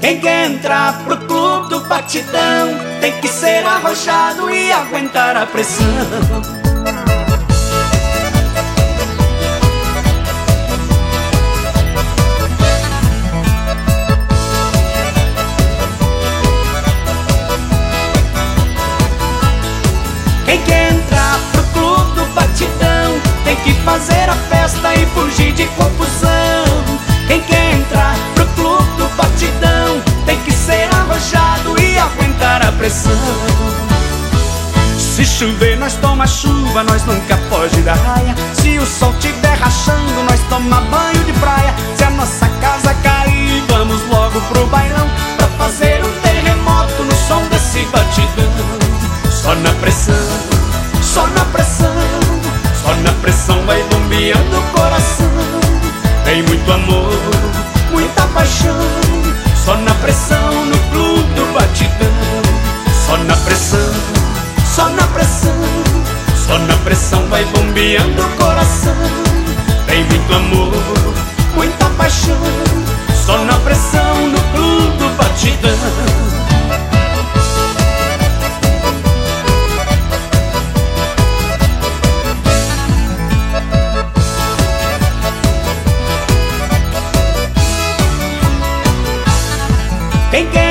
Quem quer entrar pro clube do batidão tem que ser arrojado e aguentar a pressão. Pressão. Se chover, nós toma chuva, nós nunca foge da raia. Se o sol tiver rachando, nós toma banho de praia. Se a nossa casa cair, vamos logo pro bailão pra fazer um terremoto no som desse batidão. Só na pressão, só na pressão, só na pressão vai bombeando o coração. Tem muito amor, muita paixão, só na pressão no clube do batidão. Vai bombeando o coração. Tem muito amor, muita paixão, só na pressão no clube do batidão. Quem quer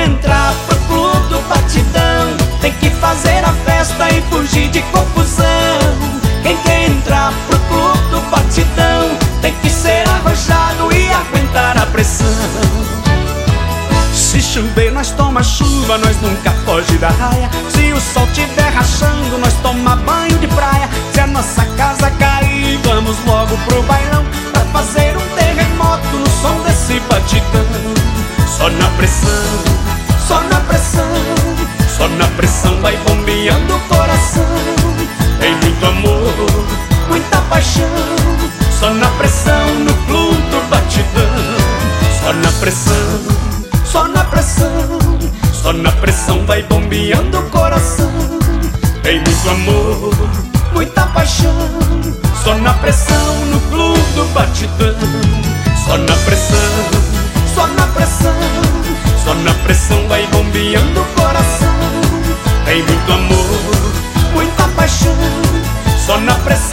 chover, nós toma chuva, nós nunca foge da raia. Se o sol tiver rachando, nós toma banho de praia. Se a nossa casa cair, vamos logo pro bailão pra fazer um terremoto no som desse batidão. Só na pressão, só na pressão, só na pressão vai bombeando o coração. Tem muito amor, muita paixão, só na pressão no clube do batidão. Só na pressão, só na pressão, só na pressão vai bombeando o coração. Tem muito amor, muita paixão. Só na pressão no clube do batidão. Só na pressão, só na pressão. Só na pressão vai bombeando o coração. Tem muito amor, muita paixão. Só na pressão.